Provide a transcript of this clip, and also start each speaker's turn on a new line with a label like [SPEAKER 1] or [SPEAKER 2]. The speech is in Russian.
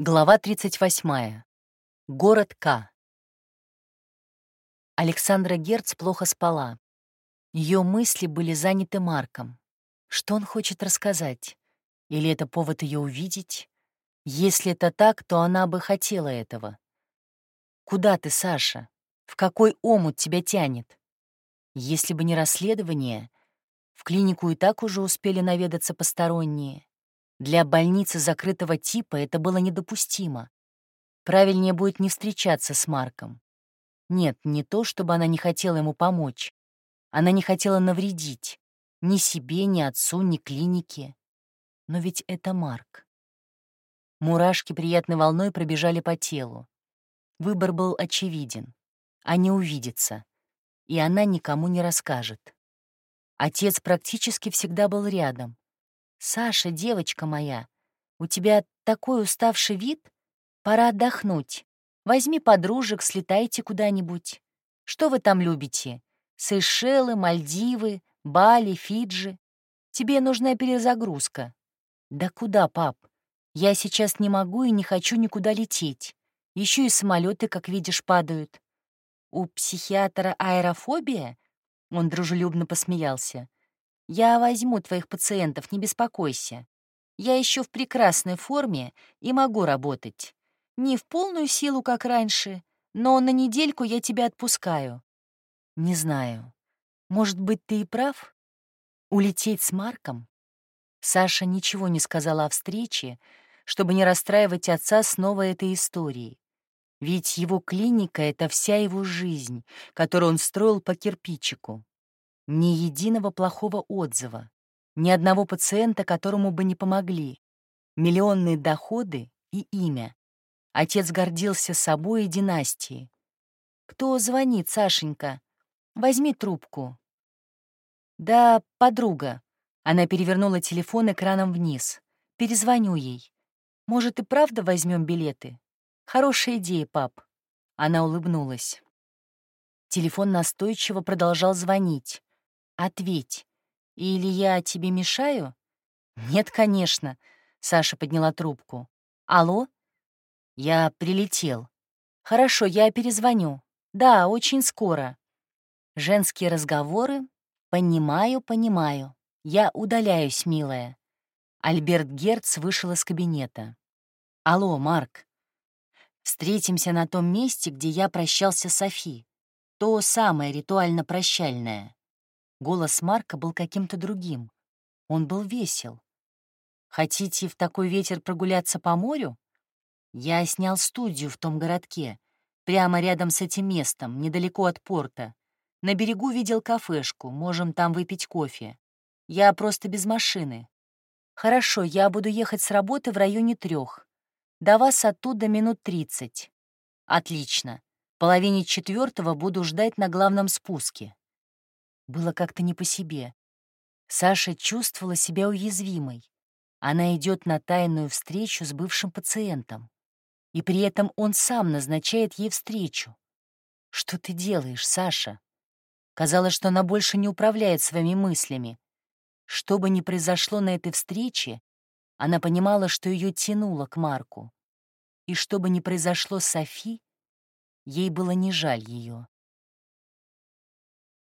[SPEAKER 1] Глава 38. Город К. Александра Герц плохо спала. Ее мысли были заняты Марком. Что он хочет рассказать? Или это повод ее увидеть? Если это так, то она бы хотела этого. Куда ты, Саша? В какой омут тебя тянет? Если бы не расследование, в клинику и так уже успели наведаться посторонние. Для больницы закрытого типа это было недопустимо. Правильнее будет не встречаться с Марком. Нет, не то, чтобы она не хотела ему помочь. Она не хотела навредить. Ни себе, ни отцу, ни клинике. Но ведь это Марк. Мурашки приятной волной пробежали по телу. Выбор был очевиден. Они увидятся. И она никому не расскажет. Отец практически всегда был рядом, «Саша, девочка моя, у тебя такой уставший вид? Пора отдохнуть. Возьми подружек, слетайте куда-нибудь. Что вы там любите? Сейшелы, Мальдивы, Бали, Фиджи? Тебе нужна перезагрузка». «Да куда, пап? Я сейчас не могу и не хочу никуда лететь. Еще и самолеты, как видишь, падают». «У психиатра аэрофобия?» Он дружелюбно посмеялся. Я возьму твоих пациентов, не беспокойся. Я еще в прекрасной форме и могу работать. Не в полную силу, как раньше, но на недельку я тебя отпускаю. Не знаю. Может быть, ты и прав? Улететь с Марком? Саша ничего не сказала о встрече, чтобы не расстраивать отца снова этой историей. Ведь его клиника — это вся его жизнь, которую он строил по кирпичику. Ни единого плохого отзыва, ни одного пациента, которому бы не помогли. Миллионные доходы и имя. Отец гордился собой и династией. «Кто звонит, Сашенька? Возьми трубку». «Да, подруга». Она перевернула телефон экраном вниз. «Перезвоню ей. Может, и правда возьмем билеты? Хорошая идея, пап». Она улыбнулась. Телефон настойчиво продолжал звонить. Ответь. Или я тебе мешаю? Нет, конечно. Саша подняла трубку. Алло? Я прилетел. Хорошо, я перезвоню. Да, очень скоро. Женские разговоры? Понимаю, понимаю. Я удаляюсь, милая. Альберт Герц вышел из кабинета. Алло, Марк. Встретимся на том месте, где я прощался с Софи. То самое ритуально-прощальное. Голос Марка был каким-то другим. Он был весел. «Хотите в такой ветер прогуляться по морю?» Я снял студию в том городке, прямо рядом с этим местом, недалеко от порта. На берегу видел кафешку, можем там выпить кофе. Я просто без машины. Хорошо, я буду ехать с работы в районе трех. До вас оттуда минут тридцать. Отлично. Половине четвертого буду ждать на главном спуске. Было как-то не по себе. Саша чувствовала себя уязвимой. Она идет на тайную встречу с бывшим пациентом. И при этом он сам назначает ей встречу. «Что ты делаешь, Саша?» Казалось, что она больше не управляет своими мыслями. Что бы ни произошло на этой встрече, она понимала, что ее тянуло к Марку. И что бы ни произошло с Софи, ей было не жаль ее.